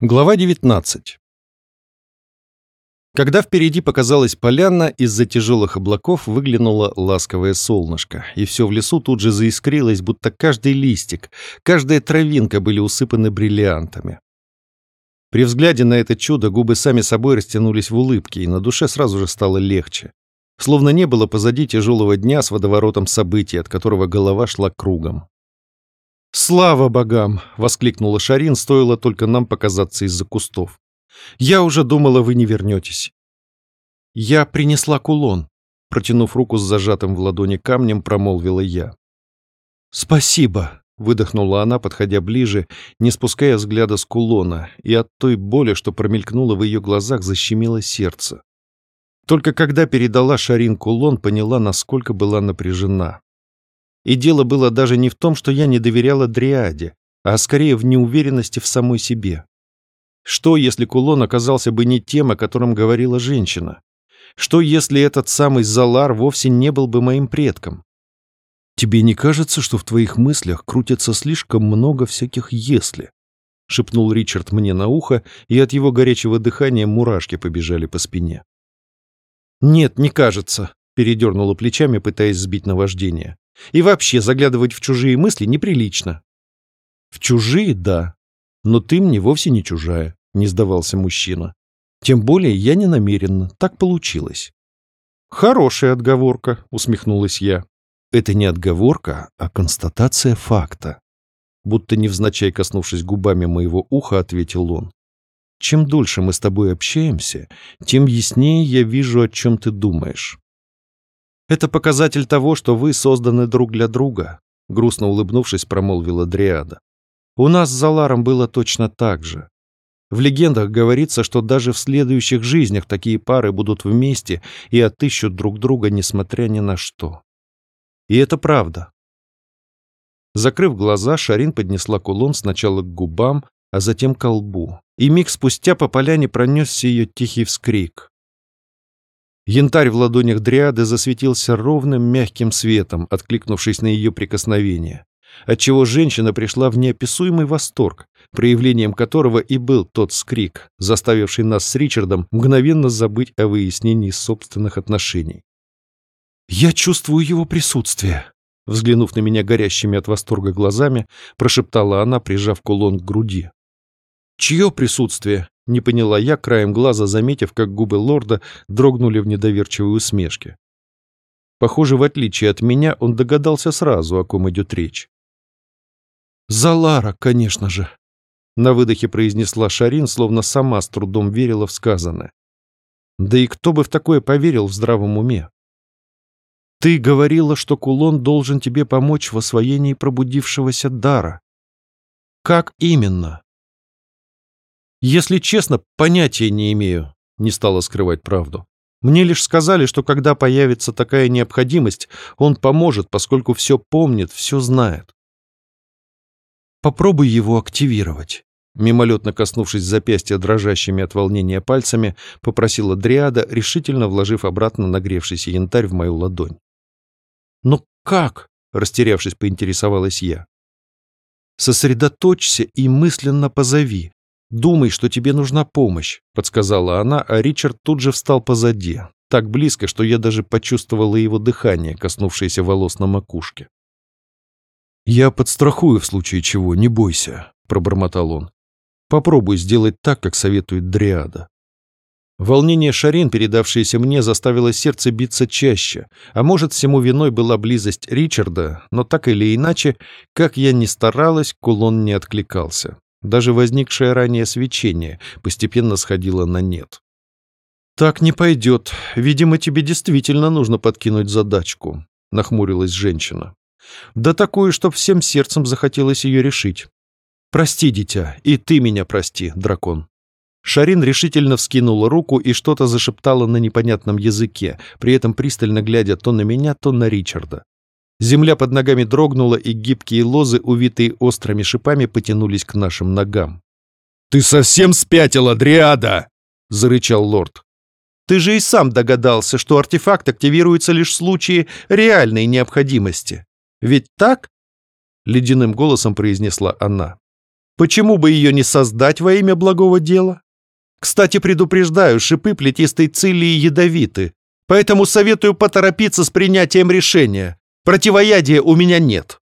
Глава 19 Когда впереди показалась поляна, из-за тяжелых облаков выглянуло ласковое солнышко, и все в лесу тут же заискрилось, будто каждый листик, каждая травинка были усыпаны бриллиантами. При взгляде на это чудо губы сами собой растянулись в улыбке, и на душе сразу же стало легче. Словно не было позади тяжелого дня с водоворотом событий, от которого голова шла кругом. «Слава богам!» — воскликнула Шарин, стоило только нам показаться из-за кустов. «Я уже думала, вы не вернетесь». «Я принесла кулон», — протянув руку с зажатым в ладони камнем, промолвила я. «Спасибо», — выдохнула она, подходя ближе, не спуская взгляда с кулона, и от той боли, что промелькнуло в ее глазах, защемило сердце. Только когда передала Шарин кулон, поняла, насколько была напряжена. И дело было даже не в том, что я не доверяла Дриаде, а скорее в неуверенности в самой себе. Что, если кулон оказался бы не тем, о котором говорила женщина? Что, если этот самый Залар вовсе не был бы моим предком? «Тебе не кажется, что в твоих мыслях крутится слишком много всяких «если»?» — шепнул Ричард мне на ухо, и от его горячего дыхания мурашки побежали по спине. «Нет, не кажется», — передернула плечами, пытаясь сбить наваждение. И вообще заглядывать в чужие мысли неприлично. В чужие — да, но ты мне вовсе не чужая, не сдавался мужчина. Тем более я не намеренно, так получилось. Хорошая отговорка, усмехнулась я. Это не отговорка, а констатация факта. Будто невзначай коснувшись губами моего уха, ответил он. Чем дольше мы с тобой общаемся, тем яснее я вижу, о чем ты думаешь. Это показатель того, что вы созданы друг для друга, грустно улыбнувшись, промолвила Дриада. У нас с Заларом было точно так же. В легендах говорится, что даже в следующих жизнях такие пары будут вместе и отыщут друг друга, несмотря ни на что. И это правда. Закрыв глаза, Шарин поднесла кулон сначала к губам, а затем к лбу. И миг спустя по поляне пронесся ее тихий вскрик. Янтарь в ладонях дриады засветился ровным мягким светом, откликнувшись на ее прикосновение, отчего женщина пришла в неописуемый восторг, проявлением которого и был тот скрик, заставивший нас с Ричардом мгновенно забыть о выяснении собственных отношений. «Я чувствую его присутствие», — взглянув на меня горящими от восторга глазами, прошептала она, прижав кулон к груди. «Чье присутствие?» Не поняла я, краем глаза заметив, как губы лорда дрогнули в недоверчивой усмешке. Похоже, в отличие от меня, он догадался сразу, о ком идет речь. «Залара, конечно же!» На выдохе произнесла Шарин, словно сама с трудом верила в сказанное. «Да и кто бы в такое поверил в здравом уме?» «Ты говорила, что кулон должен тебе помочь в освоении пробудившегося дара. Как именно?» Если честно, понятия не имею, не стала скрывать правду. Мне лишь сказали, что когда появится такая необходимость, он поможет, поскольку все помнит, все знает. Попробуй его активировать. Мимолетно коснувшись запястья дрожащими от волнения пальцами, попросила Дриада, решительно вложив обратно нагревшийся янтарь в мою ладонь. «Но как?» — растерявшись, поинтересовалась я. «Сосредоточься и мысленно позови. «Думай, что тебе нужна помощь», — подсказала она, а Ричард тут же встал позади, так близко, что я даже почувствовала его дыхание, коснувшееся волос на макушке. «Я подстрахую в случае чего, не бойся», — пробормотал он. «Попробуй сделать так, как советует Дриада». Волнение Шарин, передавшееся мне, заставило сердце биться чаще, а может, всему виной была близость Ричарда, но так или иначе, как я ни старалась, кулон не откликался. Даже возникшее ранее свечение постепенно сходило на нет. «Так не пойдет. Видимо, тебе действительно нужно подкинуть задачку», — нахмурилась женщина. «Да такую, чтоб всем сердцем захотелось ее решить. Прости, дитя, и ты меня прости, дракон». Шарин решительно вскинула руку и что-то зашептала на непонятном языке, при этом пристально глядя то на меня, то на Ричарда. Земля под ногами дрогнула, и гибкие лозы, увитые острыми шипами, потянулись к нашим ногам. «Ты совсем спятила, Дриада!» — зарычал лорд. «Ты же и сам догадался, что артефакт активируется лишь в случае реальной необходимости. Ведь так?» — ледяным голосом произнесла она. Почему бы ее не создать во имя благого дела? Кстати, предупреждаю, шипы плетистой цилии ядовиты, поэтому советую поторопиться с принятием решения. Противоядия у меня нет.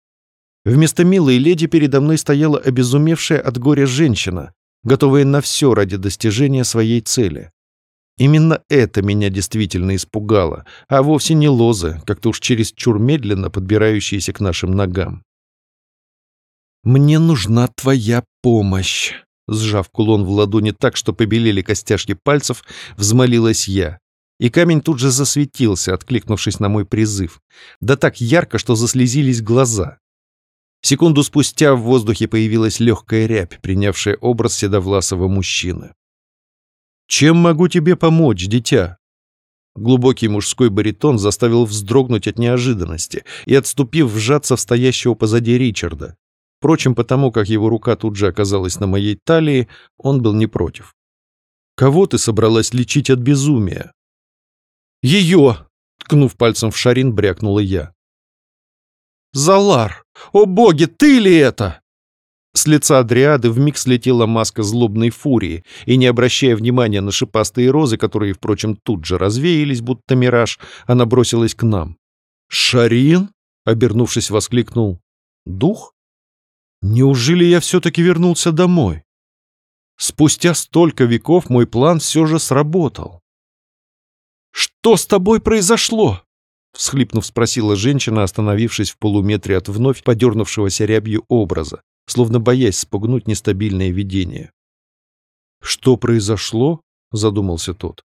Вместо милой леди передо мной стояла обезумевшая от горя женщина, готовая на все ради достижения своей цели. Именно это меня действительно испугало, а вовсе не лозы, как-то уж чересчур медленно подбирающиеся к нашим ногам. «Мне нужна твоя помощь», — сжав кулон в ладони так, что побелели костяшки пальцев, взмолилась я. И камень тут же засветился, откликнувшись на мой призыв. Да так ярко, что заслезились глаза. Секунду спустя в воздухе появилась легкая рябь, принявшая образ седовласого мужчины. «Чем могу тебе помочь, дитя?» Глубокий мужской баритон заставил вздрогнуть от неожиданности и, отступив, вжаться в стоящего позади Ричарда. Впрочем, потому как его рука тут же оказалась на моей талии, он был не против. «Кого ты собралась лечить от безумия?» «Ее!» — ткнув пальцем в шарин, брякнула я. «Залар! О боги, ты ли это?» С лица Адриады вмиг слетела маска злобной фурии, и, не обращая внимания на шипастые розы, которые, впрочем, тут же развеялись, будто мираж, она бросилась к нам. «Шарин?» — обернувшись, воскликнул. «Дух? Неужели я все-таки вернулся домой?» Спустя столько веков мой план все же сработал. «Что с тобой произошло?» — всхлипнув, спросила женщина, остановившись в полуметре от вновь подернувшегося рябью образа, словно боясь спугнуть нестабильное видение. «Что произошло?» — задумался тот.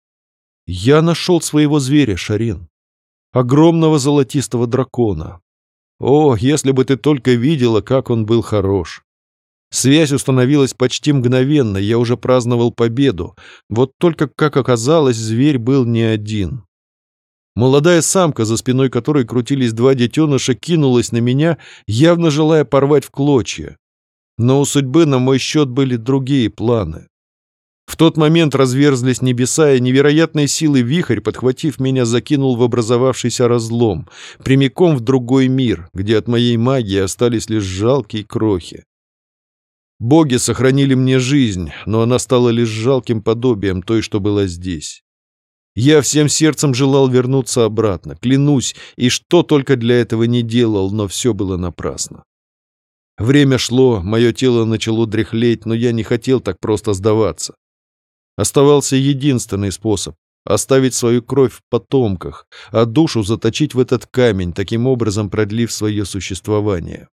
«Я нашел своего зверя, Шарин. Огромного золотистого дракона. О, если бы ты только видела, как он был хорош. Связь установилась почти мгновенно, я уже праздновал победу. Вот только, как оказалось, зверь был не один. Молодая самка, за спиной которой крутились два детеныша, кинулась на меня, явно желая порвать в клочья. Но у судьбы на мой счет были другие планы. В тот момент разверзлись небеса, и невероятной силы вихрь, подхватив меня, закинул в образовавшийся разлом, прямиком в другой мир, где от моей магии остались лишь жалкие крохи. Боги сохранили мне жизнь, но она стала лишь жалким подобием той, что была здесь. Я всем сердцем желал вернуться обратно, клянусь, и что только для этого не делал, но все было напрасно. Время шло, мое тело начало дряхлеть, но я не хотел так просто сдаваться. Оставался единственный способ — оставить свою кровь в потомках, а душу заточить в этот камень, таким образом продлив свое существование.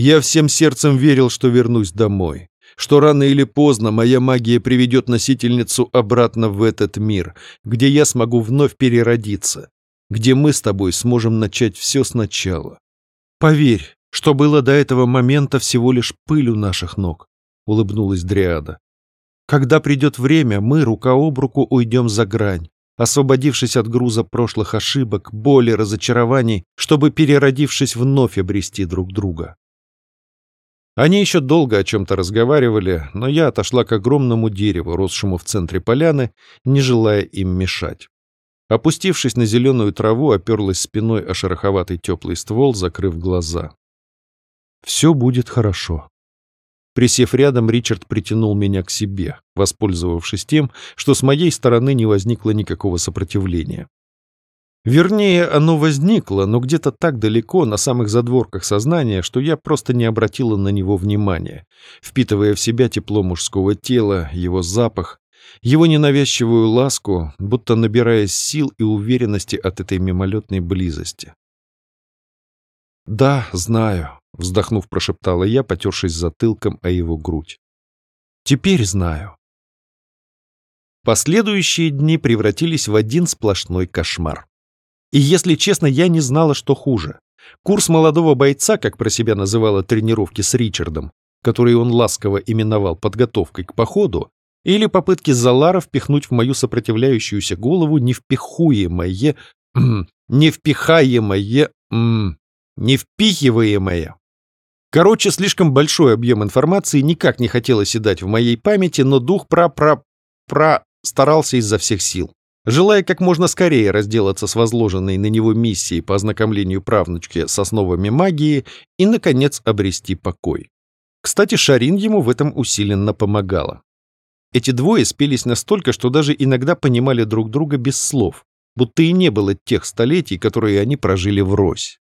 Я всем сердцем верил, что вернусь домой что рано или поздно моя магия приведет носительницу обратно в этот мир, где я смогу вновь переродиться, где мы с тобой сможем начать все сначала. Поверь, что было до этого момента всего лишь пыль у наших ног, — улыбнулась Дриада. Когда придет время, мы рука об руку уйдем за грань, освободившись от груза прошлых ошибок, боли, разочарований, чтобы, переродившись, вновь обрести друг друга. Они еще долго о чем-то разговаривали, но я отошла к огромному дереву, росшему в центре поляны, не желая им мешать. Опустившись на зеленую траву, оперлась спиной о шероховатый теплый ствол, закрыв глаза. «Все будет хорошо». Присев рядом, Ричард притянул меня к себе, воспользовавшись тем, что с моей стороны не возникло никакого сопротивления. Вернее, оно возникло, но где-то так далеко, на самых задворках сознания, что я просто не обратила на него внимания, впитывая в себя тепло мужского тела, его запах, его ненавязчивую ласку, будто набираясь сил и уверенности от этой мимолетной близости. «Да, знаю», — вздохнув, прошептала я, потершись затылком о его грудь. «Теперь знаю». Последующие дни превратились в один сплошной кошмар. И, если честно, я не знала, что хуже. Курс молодого бойца, как про себя называла тренировки с Ричардом, которые он ласково именовал подготовкой к походу, или попытки Залара впихнуть в мою сопротивляющуюся голову невпихуемое, невпихаемое, невпихиваемое. Короче, слишком большой объем информации никак не хотел оседать в моей памяти, но дух пра-пра-пра старался изо всех сил. Желая как можно скорее разделаться с возложенной на него миссией по ознакомлению правнучки с основами магии и, наконец, обрести покой. Кстати, Шарин ему в этом усиленно помогала. Эти двое спелись настолько, что даже иногда понимали друг друга без слов, будто и не было тех столетий, которые они прожили врозь.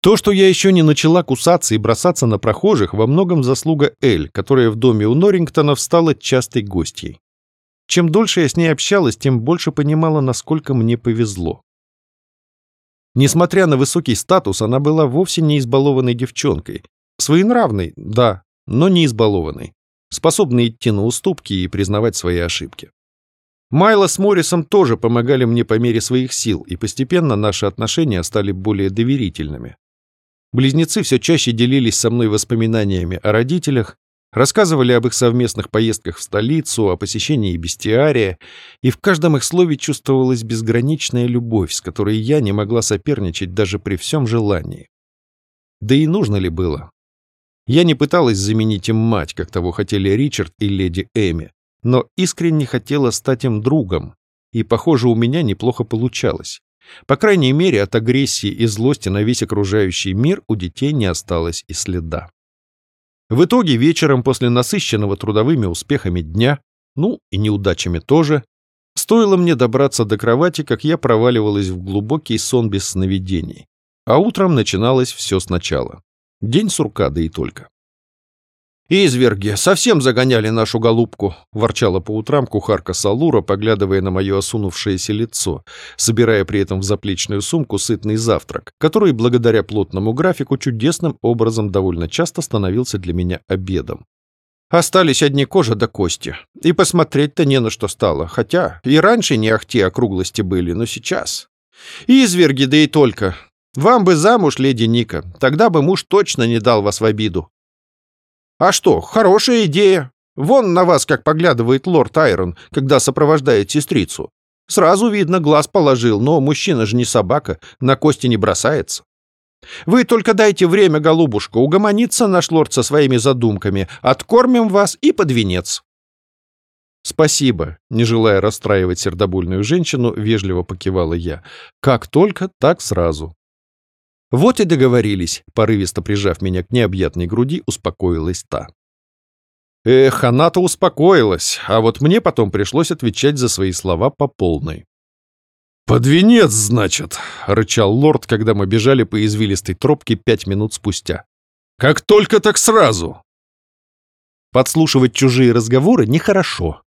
То, что я еще не начала кусаться и бросаться на прохожих, во многом заслуга Эль, которая в доме у Норрингтонов стала частой гостьей. Чем дольше я с ней общалась, тем больше понимала, насколько мне повезло. Несмотря на высокий статус, она была вовсе не избалованной девчонкой. Своенравной, да, но не избалованной способный идти на уступки и признавать свои ошибки. Майло с Моррисом тоже помогали мне по мере своих сил, и постепенно наши отношения стали более доверительными. Близнецы все чаще делились со мной воспоминаниями о родителях, рассказывали об их совместных поездках в столицу, о посещении бестиария, и в каждом их слове чувствовалась безграничная любовь, с которой я не могла соперничать даже при всем желании. Да и нужно ли было? Я не пыталась заменить им мать, как того хотели Ричард и леди Эми, но искренне хотела стать им другом, и, похоже, у меня неплохо получалось. По крайней мере, от агрессии и злости на весь окружающий мир у детей не осталось и следа. В итоге вечером после насыщенного трудовыми успехами дня, ну и неудачами тоже, стоило мне добраться до кровати, как я проваливалась в глубокий сон без сновидений. А утром начиналось все сначала. День сурка, да и только. «Изверги, совсем загоняли нашу голубку», — ворчала по утрам кухарка Салура, поглядывая на мое осунувшееся лицо, собирая при этом в заплечную сумку сытный завтрак, который, благодаря плотному графику, чудесным образом довольно часто становился для меня обедом. Остались одни кожа до кости. И посмотреть-то не на что стало. Хотя и раньше не ахти округлости были, но сейчас... Изверги, да и только. Вам бы замуж, леди Ника, тогда бы муж точно не дал вас в обиду. А что, хорошая идея. Вон на вас как поглядывает лорд Айрон, когда сопровождает сестрицу. Сразу видно, глаз положил, но мужчина же не собака, на кости не бросается. Вы только дайте время, голубушка, угомониться наш лорд со своими задумками, откормим вас и под венец. «Спасибо», — не желая расстраивать сердобольную женщину, вежливо покивала я. «Как только, так сразу». «Вот и договорились», — порывисто прижав меня к необъятной груди, успокоилась та. Эх, она-то успокоилась, а вот мне потом пришлось отвечать за свои слова по полной. «Под венец, значит», — рычал лорд, когда мы бежали по извилистой тропке пять минут спустя. «Как только, так сразу!» Подслушивать чужие разговоры нехорошо.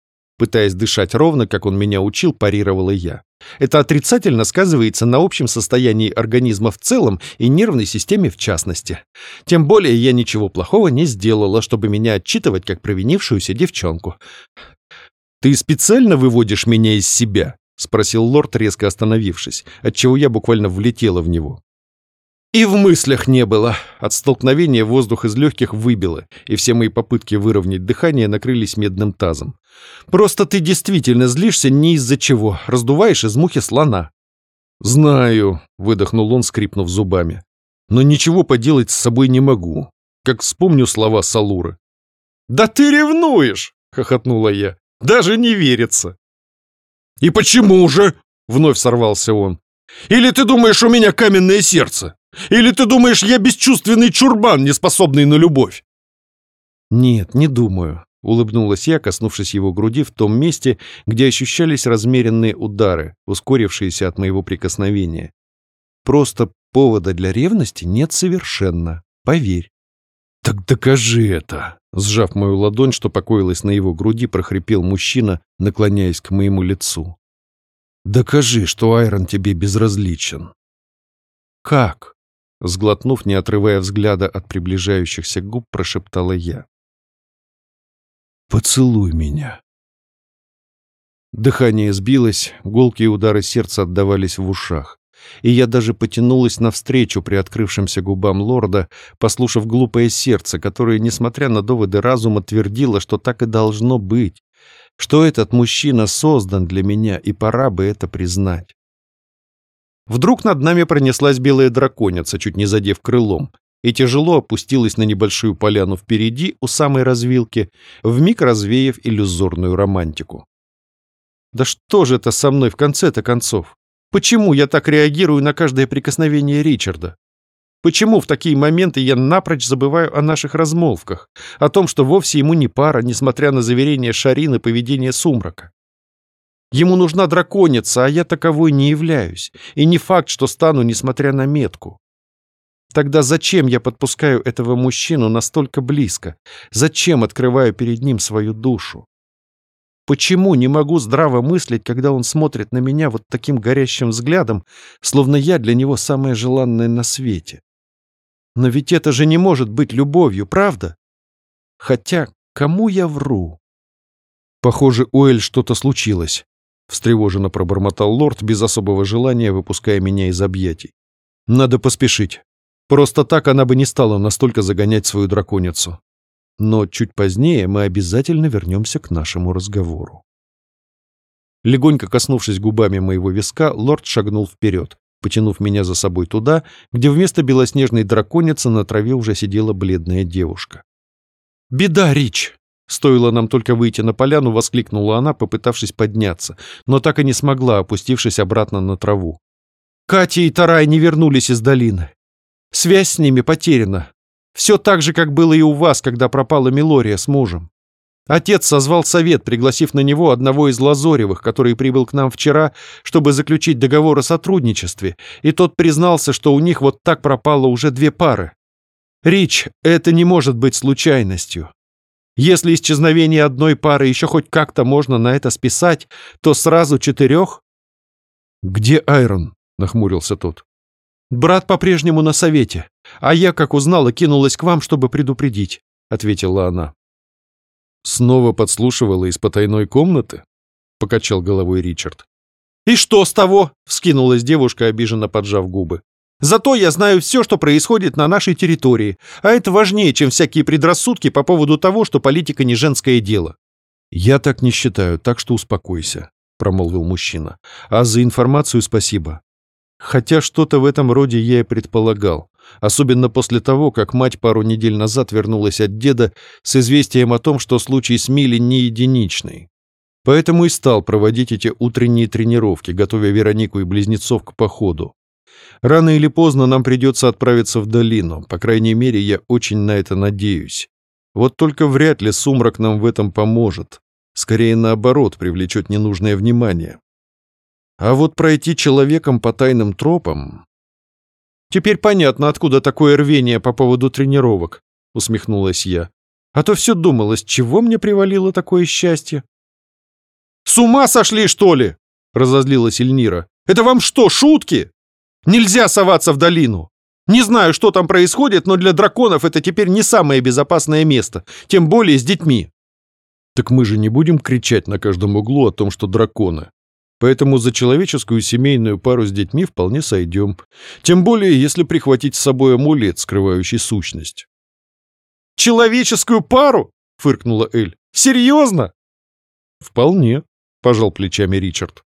Пытаясь дышать ровно, как он меня учил, парировала я. Это отрицательно сказывается на общем состоянии организма в целом и нервной системе в частности. Тем более я ничего плохого не сделала, чтобы меня отчитывать как провинившуюся девчонку. «Ты специально выводишь меня из себя?» — спросил лорд, резко остановившись, отчего я буквально влетела в него. И в мыслях не было. От столкновения воздух из легких выбило, и все мои попытки выровнять дыхание накрылись медным тазом. Просто ты действительно злишься не из-за чего, раздуваешь из мухи слона. «Знаю», — выдохнул он, скрипнув зубами. «Но ничего поделать с собой не могу, как вспомню слова Салуры». «Да ты ревнуешь!» — хохотнула я. «Даже не верится!» «И почему же?» — вновь сорвался он. «Или ты думаешь, у меня каменное сердце?» Или ты думаешь, я бесчувственный чурбан, не способный на любовь?» «Нет, не думаю», — улыбнулась я, коснувшись его груди в том месте, где ощущались размеренные удары, ускорившиеся от моего прикосновения. «Просто повода для ревности нет совершенно, поверь». «Так докажи это!» Сжав мою ладонь, что покоилась на его груди, прохрипел мужчина, наклоняясь к моему лицу. «Докажи, что Айрон тебе безразличен». «Как?» Сглотнув, не отрывая взгляда от приближающихся губ, прошептала я. «Поцелуй меня». Дыхание сбилось, гулкие удары сердца отдавались в ушах, и я даже потянулась навстречу при открывшемся губам лорда, послушав глупое сердце, которое, несмотря на доводы разума, твердило, что так и должно быть, что этот мужчина создан для меня, и пора бы это признать. Вдруг над нами пронеслась белая драконица, чуть не задев крылом, и тяжело опустилась на небольшую поляну впереди, у самой развилки, вмиг развеяв иллюзорную романтику. Да что же это со мной в конце-то концов? Почему я так реагирую на каждое прикосновение Ричарда? Почему в такие моменты я напрочь забываю о наших размолвках, о том, что вовсе ему не пара, несмотря на заверения Шарин и поведение Сумрака? Ему нужна драконица, а я таковой не являюсь, и не факт, что стану, несмотря на метку. Тогда зачем я подпускаю этого мужчину настолько близко? Зачем открываю перед ним свою душу? Почему не могу здраво мыслить, когда он смотрит на меня вот таким горящим взглядом, словно я для него самое желанное на свете? Но ведь это же не может быть любовью, правда? Хотя, кому я вру? Похоже, у Эль что-то случилось. Встревоженно пробормотал лорд, без особого желания выпуская меня из объятий. Надо поспешить. Просто так она бы не стала настолько загонять свою драконицу. Но чуть позднее мы обязательно вернемся к нашему разговору. Легонько коснувшись губами моего виска, лорд шагнул вперед, потянув меня за собой туда, где вместо белоснежной драконицы на траве уже сидела бледная девушка. «Беда, Рич!» Стоило нам только выйти на поляну, воскликнула она, попытавшись подняться, но так и не смогла, опустившись обратно на траву. Катя и Тарай не вернулись из долины. Связь с ними потеряна. Все так же, как было и у вас, когда пропала Милория с мужем. Отец созвал совет, пригласив на него одного из Лазоревых, который прибыл к нам вчера, чтобы заключить договор о сотрудничестве, и тот признался, что у них вот так пропало уже две пары. Рич, это не может быть случайностью. Если исчезновение одной пары еще хоть как-то можно на это списать, то сразу четырех? «Где Айрон?» — нахмурился тот. «Брат по-прежнему на совете, а я, как узнала, кинулась к вам, чтобы предупредить», — ответила она. «Снова подслушивала из потайной комнаты?» — покачал головой Ричард. «И что с того?» — вскинулась девушка, обиженно поджав губы. Зато я знаю все, что происходит на нашей территории, а это важнее, чем всякие предрассудки по поводу того, что политика не женское дело». «Я так не считаю, так что успокойся», — промолвил мужчина. «А за информацию спасибо. Хотя что-то в этом роде я и предполагал, особенно после того, как мать пару недель назад вернулась от деда с известием о том, что случай с Милли не единичный. Поэтому и стал проводить эти утренние тренировки, готовя Веронику и близнецов к походу. Рано или поздно нам придется отправиться в долину, по крайней мере, я очень на это надеюсь. Вот только вряд ли сумрак нам в этом поможет. Скорее наоборот, привлечет ненужное внимание. А вот пройти человеком по тайным тропам... Теперь понятно, откуда такое рвение по поводу тренировок, усмехнулась я. А то все думалось, чего мне привалило такое счастье? «С ума сошли, что ли?» — разозлилась Эльнира. «Это вам что, шутки?» Нельзя соваться в долину. Не знаю, что там происходит, но для драконов это теперь не самое безопасное место, тем более с детьми. Так мы же не будем кричать на каждом углу о том, что драконы. Поэтому за человеческую семейную пару с детьми вполне сойдем. Тем более, если прихватить с собой амулет, скрывающий сущность. «Человеческую пару?» — фыркнула Эль. «Серьезно?» «Вполне», — пожал плечами Ричард.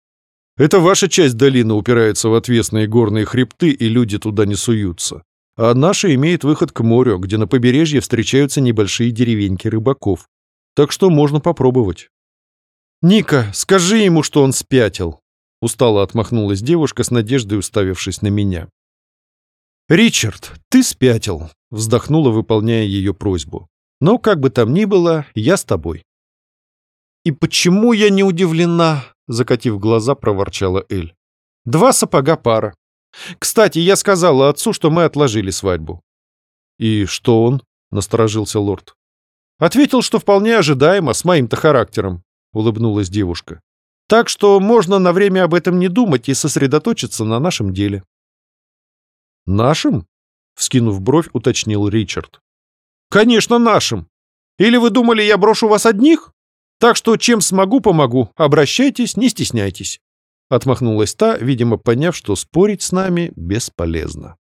Это ваша часть долины упирается в отвесные горные хребты, и люди туда не суются. А наша имеет выход к морю, где на побережье встречаются небольшие деревеньки рыбаков. Так что можно попробовать. «Ника, скажи ему, что он спятил!» Устало отмахнулась девушка с надеждой, уставившись на меня. «Ричард, ты спятил!» Вздохнула, выполняя ее просьбу. «Но, как бы там ни было, я с тобой». «И почему я не удивлена?» Закатив глаза, проворчала Эль. «Два сапога пара. Кстати, я сказала отцу, что мы отложили свадьбу». «И что он?» — насторожился лорд. «Ответил, что вполне ожидаемо, с моим-то характером», — улыбнулась девушка. «Так что можно на время об этом не думать и сосредоточиться на нашем деле». «Нашим?» — вскинув бровь, уточнил Ричард. «Конечно, нашим. Или вы думали, я брошу вас одних?» Так что чем смогу, помогу. Обращайтесь, не стесняйтесь. Отмахнулась та, видимо, поняв, что спорить с нами бесполезно.